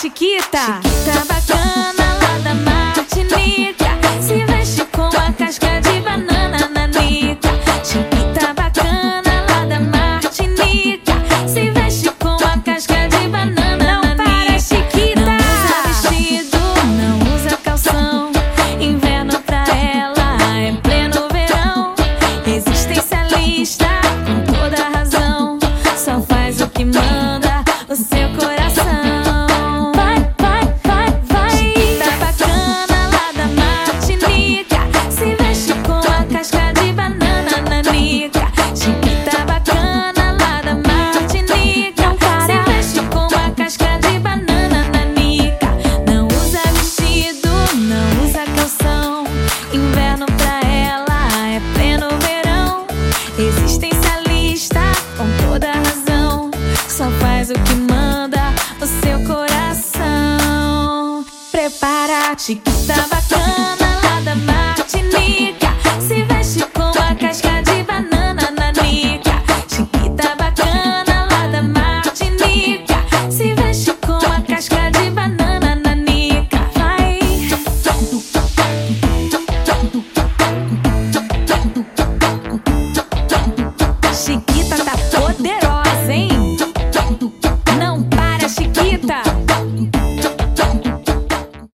Chiquita! Chiquita bacana Chiquita tá bacana lá da Martinica. Se veste com a casca de banana nanica. Chiquita tá bacana lá da Martinica. Se veste com a casca de banana nanica. Vai. Chiquita tá poderosa, hein? Não para, Chiquita.